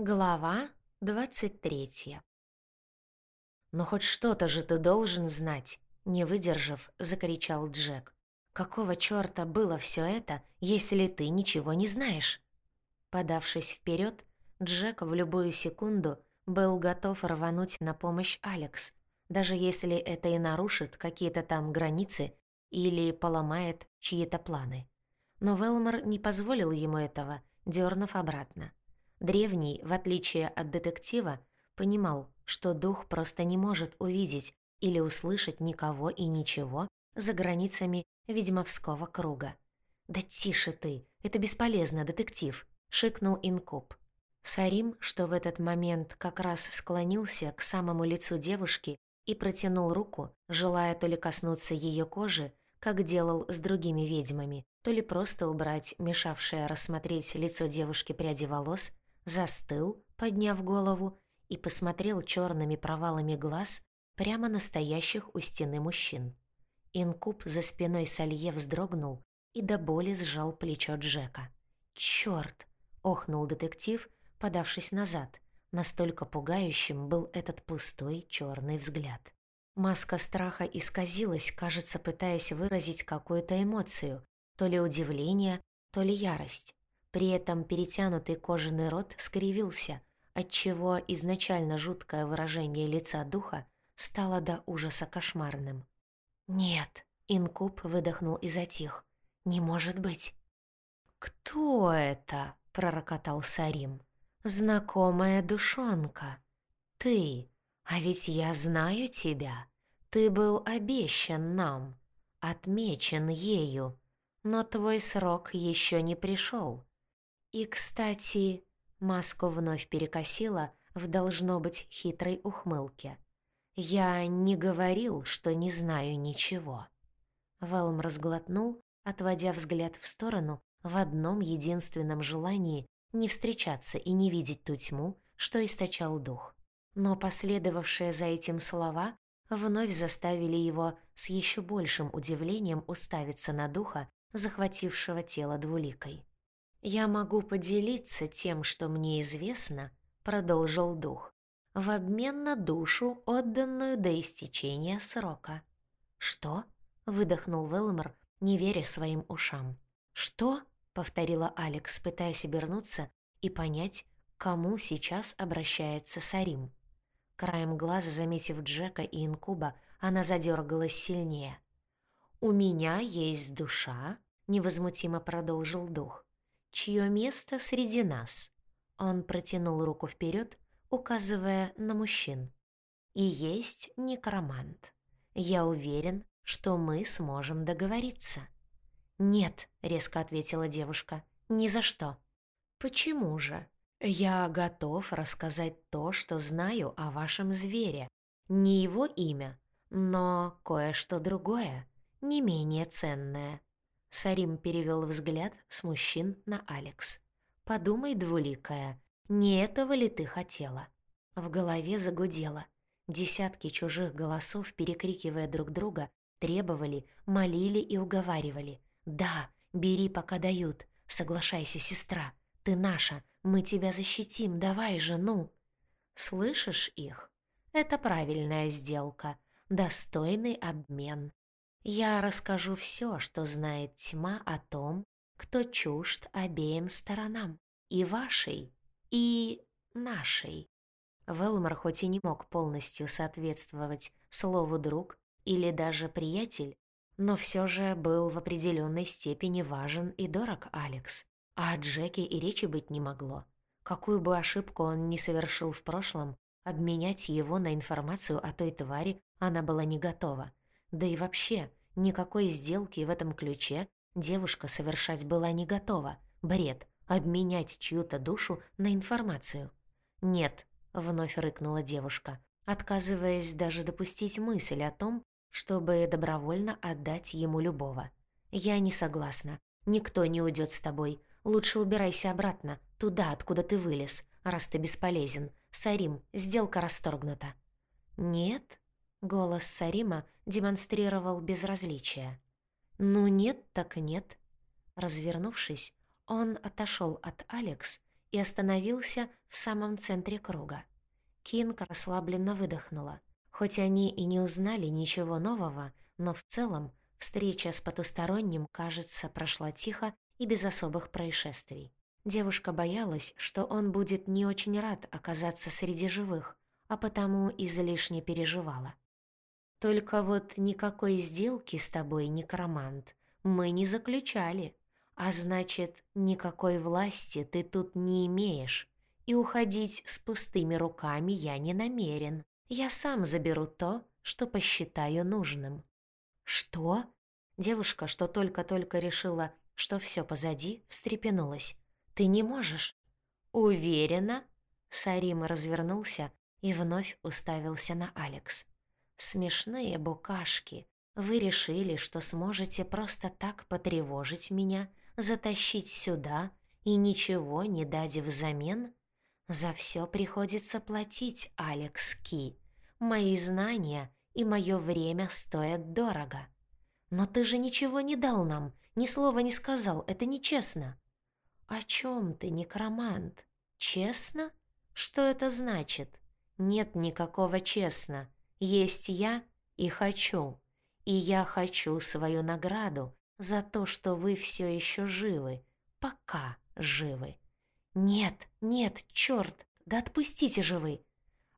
Глава двадцать третья. «Но хоть что-то же ты должен знать!» Не выдержав, закричал Джек. «Какого чёрта было всё это, если ты ничего не знаешь?» Подавшись вперёд, Джек в любую секунду был готов рвануть на помощь Алекс, даже если это и нарушит какие-то там границы или поломает чьи-то планы. Но Велмор не позволил ему этого, дёрнув обратно. Древний, в отличие от детектива, понимал, что дух просто не может увидеть или услышать никого и ничего за границами ведьмовского круга. «Да тише ты, это бесполезно, детектив», — шикнул Инкуб. Сарим, что в этот момент как раз склонился к самому лицу девушки и протянул руку, желая то ли коснуться ее кожи, как делал с другими ведьмами, то ли просто убрать мешавшее рассмотреть лицо девушки пряди волос, застыл, подняв голову, и посмотрел черными провалами глаз прямо настоящих у стены мужчин. Инкуб за спиной Салье вздрогнул и до боли сжал плечо Джека. «Чёрт!» — охнул детектив, подавшись назад. Настолько пугающим был этот пустой черный взгляд. Маска страха исказилась, кажется, пытаясь выразить какую-то эмоцию, то ли удивление, то ли ярость. При этом перетянутый кожаный рот скривился, отчего изначально жуткое выражение лица духа стало до ужаса кошмарным. «Нет», — инкуб выдохнул и затих. «Не может быть». «Кто это?» — пророкотал Сарим. «Знакомая душонка. Ты. А ведь я знаю тебя. Ты был обещан нам, отмечен ею, но твой срок еще не пришел. И, кстати, маску вновь перекосила в должно быть хитрой ухмылке. «Я не говорил, что не знаю ничего». Велм разглотнул, отводя взгляд в сторону в одном единственном желании не встречаться и не видеть ту тьму, что источал дух. Но последовавшие за этим слова вновь заставили его с еще большим удивлением уставиться на духа, захватившего тело двуликой. «Я могу поделиться тем, что мне известно», — продолжил дух, «в обмен на душу, отданную до истечения срока». «Что?» — выдохнул Велмор, не веря своим ушам. «Что?» — повторила Алекс, пытаясь обернуться и понять, кому сейчас обращается Сарим. Краем глаза, заметив Джека и Инкуба, она задергалась сильнее. «У меня есть душа», — невозмутимо продолжил дух чье место среди нас. Он протянул руку вперед, указывая на мужчин. И есть некромант. Я уверен, что мы сможем договориться. Нет, резко ответила девушка. Ни за что. Почему же? Я готов рассказать то, что знаю о вашем звере. Не его имя, но кое-что другое, не менее ценное. Сарим перевел взгляд с мужчин на Алекс. «Подумай, двуликая, не этого ли ты хотела?» В голове загудело. Десятки чужих голосов, перекрикивая друг друга, требовали, молили и уговаривали. «Да, бери, пока дают. Соглашайся, сестра. Ты наша. Мы тебя защитим. Давай же, ну!» «Слышишь их? Это правильная сделка. Достойный обмен. Я расскажу все, что знает тьма о том, кто чужд обеим сторонам, и вашей, и нашей. Велмор хоть и не мог полностью соответствовать слову «друг» или даже «приятель», но все же был в определенной степени важен и дорог Алекс. А о Джеке и речи быть не могло. Какую бы ошибку он ни совершил в прошлом, обменять его на информацию о той твари она была не готова. Да и вообще, Никакой сделки в этом ключе девушка совершать была не готова. Бред. Обменять чью-то душу на информацию. «Нет», — вновь рыкнула девушка, отказываясь даже допустить мысль о том, чтобы добровольно отдать ему любого. «Я не согласна. Никто не уйдет с тобой. Лучше убирайся обратно, туда, откуда ты вылез, раз ты бесполезен. Сарим, сделка расторгнута». «Нет?» Голос Сарима демонстрировал безразличие. «Ну нет, так нет». Развернувшись, он отошел от Алекс и остановился в самом центре круга. Кинг расслабленно выдохнула. Хоть они и не узнали ничего нового, но в целом встреча с потусторонним, кажется, прошла тихо и без особых происшествий. Девушка боялась, что он будет не очень рад оказаться среди живых, а потому излишне переживала. «Только вот никакой сделки с тобой, некромант, мы не заключали, а значит, никакой власти ты тут не имеешь, и уходить с пустыми руками я не намерен. Я сам заберу то, что посчитаю нужным». «Что?» Девушка, что только-только решила, что все позади, встрепенулась. «Ты не можешь?» «Уверена?» Сарим развернулся и вновь уставился на Алекс. «Смешные букашки. Вы решили, что сможете просто так потревожить меня, затащить сюда и ничего не дать взамен? За все приходится платить, Алекс Ки. Мои знания и мое время стоят дорого. Но ты же ничего не дал нам, ни слова не сказал, это нечестно». «О чем ты, некромант? Честно? Что это значит?» Нет никакого честно. Есть я и хочу. И я хочу свою награду за то, что вы все еще живы. Пока живы. Нет, нет, черт, да отпустите же вы.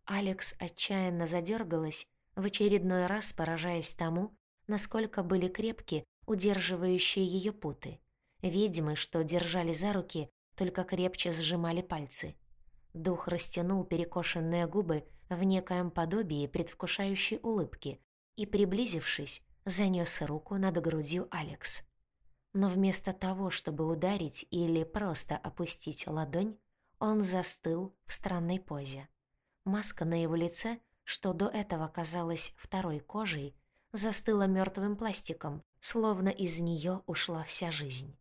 Алекс отчаянно задергалась, в очередной раз поражаясь тому, насколько были крепки удерживающие ее путы. Ведьмы, что держали за руки, только крепче сжимали пальцы. Дух растянул перекошенные губы в некоем подобии предвкушающей улыбки и, приблизившись, занёс руку над грудью Алекс. Но вместо того, чтобы ударить или просто опустить ладонь, он застыл в странной позе. Маска на его лице, что до этого казалась второй кожей, застыла мертвым пластиком, словно из нее ушла вся жизнь.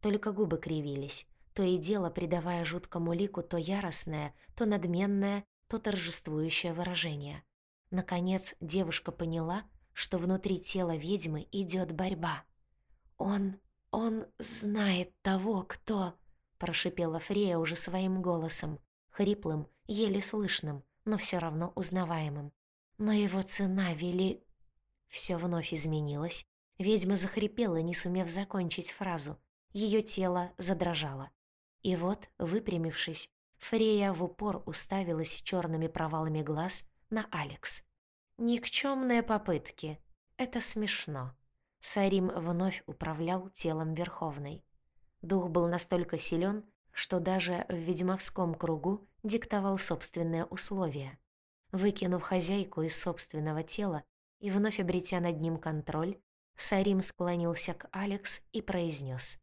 Только губы кривились, то и дело придавая жуткому лику то яростное, то надменное, то торжествующее выражение. Наконец девушка поняла, что внутри тела ведьмы идет борьба. «Он... он знает того, кто...» прошипела Фрея уже своим голосом, хриплым, еле слышным, но все равно узнаваемым. Но его цена вели... Все вновь изменилось. Ведьма захрипела, не сумев закончить фразу. Ее тело задрожало. И вот, выпрямившись, Фрея в упор уставилась черными провалами глаз на Алекс. Никчемные попытки. Это смешно. Сарим вновь управлял телом Верховной. Дух был настолько силен, что даже в ведьмовском кругу диктовал собственные условия. Выкинув хозяйку из собственного тела и вновь обретя над ним контроль, Сарим склонился к Алекс и произнес: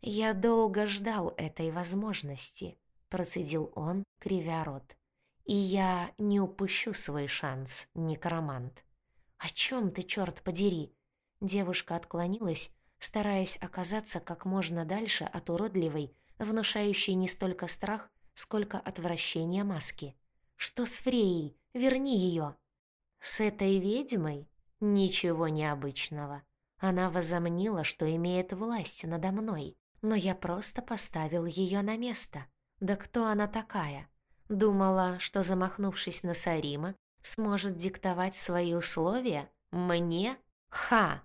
«Я долго ждал этой возможности», — процедил он, кривя рот. «И я не упущу свой шанс, некромант». «О чем ты, черт подери?» Девушка отклонилась, стараясь оказаться как можно дальше от уродливой, внушающей не столько страх, сколько отвращение маски. «Что с Фреей? Верни ее!» «С этой ведьмой? Ничего необычного. Она возомнила, что имеет власть надо мной но я просто поставил ее на место. Да кто она такая? Думала, что, замахнувшись на Сарима, сможет диктовать свои условия? Мне? Ха!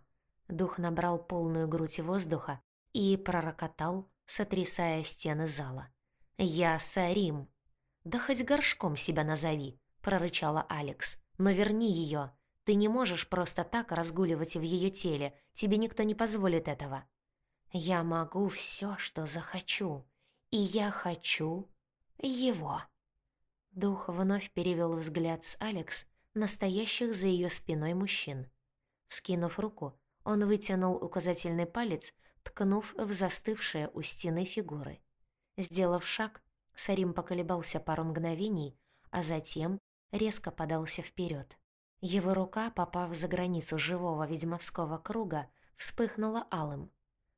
Дух набрал полную грудь воздуха и пророкотал, сотрясая стены зала. «Я Сарим!» «Да хоть горшком себя назови!» — прорычала Алекс. «Но верни ее. Ты не можешь просто так разгуливать в ее теле. Тебе никто не позволит этого». Я могу все, что захочу, и я хочу его. Дух вновь перевел взгляд с Алекс на стоящих за ее спиной мужчин. Вскинув руку, он вытянул указательный палец, ткнув в застывшие у стены фигуры. Сделав шаг, Сарим поколебался пару мгновений, а затем резко подался вперед. Его рука, попав за границу живого ведьмовского круга, вспыхнула алым,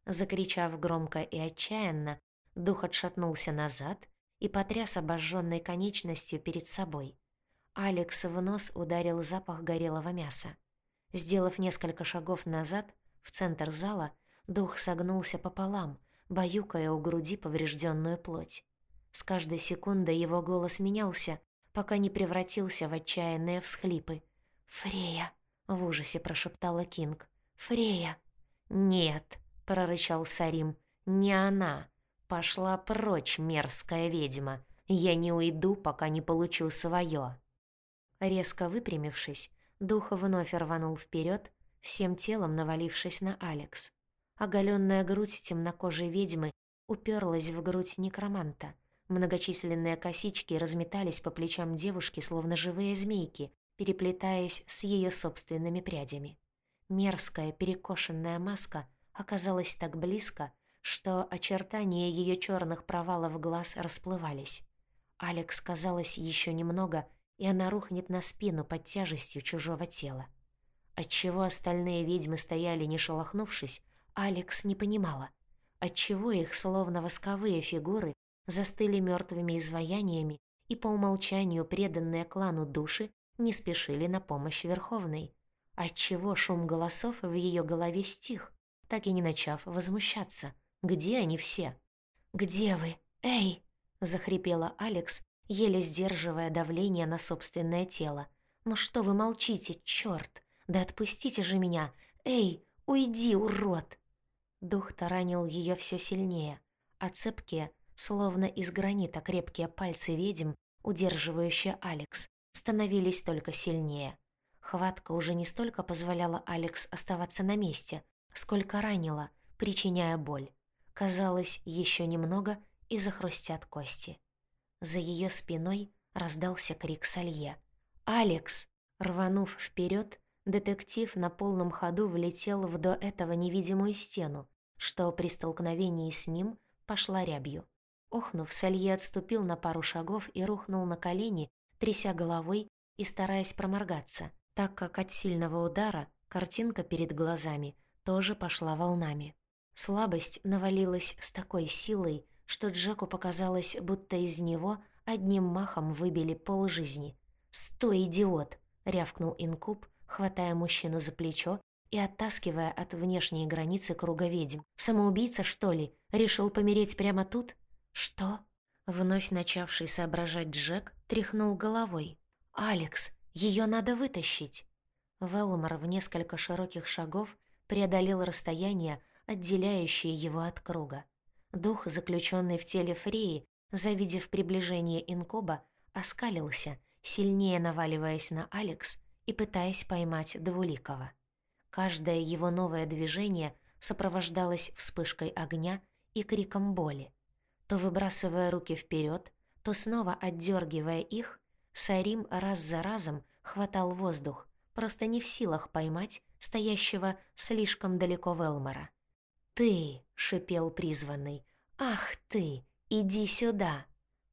Закричав громко и отчаянно, дух отшатнулся назад и потряс обожженной конечностью перед собой. Алекс в нос ударил запах горелого мяса. Сделав несколько шагов назад, в центр зала, дух согнулся пополам, баюкая у груди поврежденную плоть. С каждой секундой его голос менялся, пока не превратился в отчаянные всхлипы. «Фрея!» — в ужасе прошептала Кинг. «Фрея!» «Нет!» — прорычал Сарим. «Не она! Пошла прочь, мерзкая ведьма! Я не уйду, пока не получу свое!» Резко выпрямившись, дух вновь рванул вперед, всем телом навалившись на Алекс. Оголенная грудь темнокожей ведьмы уперлась в грудь некроманта. Многочисленные косички разметались по плечам девушки, словно живые змейки, переплетаясь с ее собственными прядями. Мерзкая перекошенная маска оказалась так близко, что очертания ее черных провалов глаз расплывались. Алекс казалось еще немного, и она рухнет на спину под тяжестью чужого тела. Отчего остальные ведьмы стояли не шелохнувшись, Алекс не понимала. Отчего их, словно восковые фигуры, застыли мертвыми изваяниями и по умолчанию преданные клану души не спешили на помощь Верховной. Отчего шум голосов в ее голове стих, так и не начав возмущаться. Где они все? «Где вы? Эй!» — захрипела Алекс, еле сдерживая давление на собственное тело. «Ну что вы молчите, чёрт! Да отпустите же меня! Эй, уйди, урод!» Дух таранил ее все сильнее, а цепкие, словно из гранита крепкие пальцы ведьм, удерживающие Алекс, становились только сильнее. Хватка уже не столько позволяла Алекс оставаться на месте, сколько ранила, причиняя боль. Казалось, еще немного и захрустят кости. За ее спиной раздался крик Салье. «Алекс!» Рванув вперед, детектив на полном ходу влетел в до этого невидимую стену, что при столкновении с ним пошла рябью. Охнув, Салье отступил на пару шагов и рухнул на колени, тряся головой и стараясь проморгаться, так как от сильного удара картинка перед глазами тоже пошла волнами. Слабость навалилась с такой силой, что Джеку показалось, будто из него одним махом выбили полжизни. «Стой, идиот!» — рявкнул инкуб, хватая мужчину за плечо и оттаскивая от внешней границы круга ведьм. «Самоубийца, что ли? Решил помереть прямо тут?» «Что?» Вновь начавший соображать Джек тряхнул головой. «Алекс, ее надо вытащить!» Велмор в несколько широких шагов преодолел расстояние, отделяющее его от круга. Дух, заключенный в теле Фреи, завидев приближение инкоба, оскалился, сильнее наваливаясь на Алекс и пытаясь поймать Двуликова. Каждое его новое движение сопровождалось вспышкой огня и криком боли. То выбрасывая руки вперед, то снова отдергивая их, Сарим раз за разом хватал воздух, просто не в силах поймать стоящего слишком далеко Велмора. «Ты!» — шипел призванный. «Ах ты! Иди сюда!»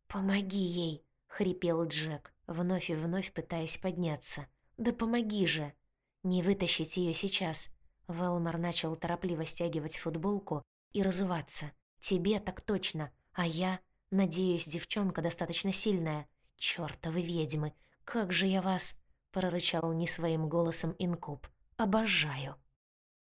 «Помоги ей!» — хрипел Джек, вновь и вновь пытаясь подняться. «Да помоги же!» «Не вытащить ее сейчас!» Велмор начал торопливо стягивать футболку и разуваться. «Тебе так точно! А я, надеюсь, девчонка достаточно сильная. Чёртовы ведьмы, как же я вас, прорычал не своим голосом инкуб. Обожаю.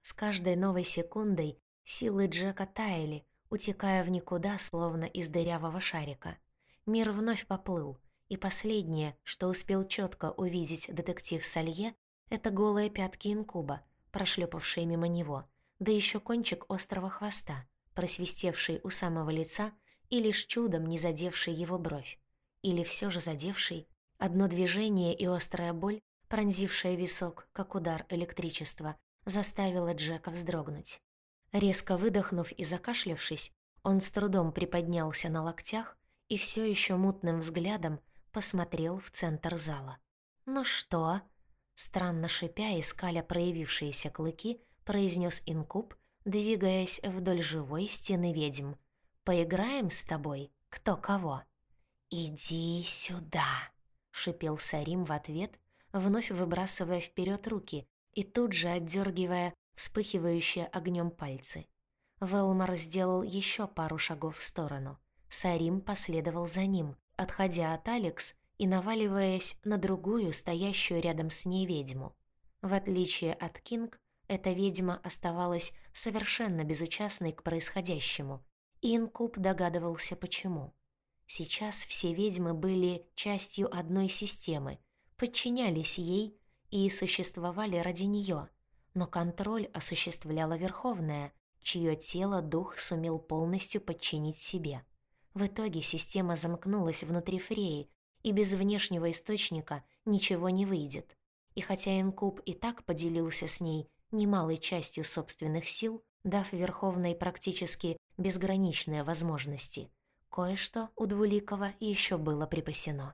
С каждой новой секундой силы Джека таяли, утекая в никуда, словно из дырявого шарика. Мир вновь поплыл, и последнее, что успел четко увидеть детектив Салье, это голые пятки инкуба, прошлепавшие мимо него, да еще кончик острого хвоста, просвистевший у самого лица и лишь чудом не задевший его бровь. Или все же задевший. Одно движение и острая боль, пронзившая висок, как удар электричества, заставила Джека вздрогнуть. Резко выдохнув и закашлявшись, он с трудом приподнялся на локтях и все еще мутным взглядом посмотрел в центр зала. «Ну что?» Странно шипя и скаля проявившиеся клыки, произнес инкуб, двигаясь вдоль живой стены ведьм. Поиграем с тобой, кто кого?» «Иди сюда!» — шипел Сарим в ответ, вновь выбрасывая вперед руки и тут же отдергивая вспыхивающие огнем пальцы. Велмар сделал еще пару шагов в сторону. Сарим последовал за ним, отходя от Алекс и наваливаясь на другую, стоящую рядом с ней ведьму. В отличие от Кинг, эта ведьма оставалась совершенно безучастной к происходящему, Инкуб догадывался почему. Сейчас все ведьмы были частью одной системы, подчинялись ей и существовали ради нее, но контроль осуществляла Верховная, чье тело дух сумел полностью подчинить себе. В итоге система замкнулась внутри Фреи, и без внешнего источника ничего не выйдет. И хотя Инкуб и так поделился с ней немалой частью собственных сил, дав Верховной практически безграничные возможности, кое-что у Двуликова еще было припасено.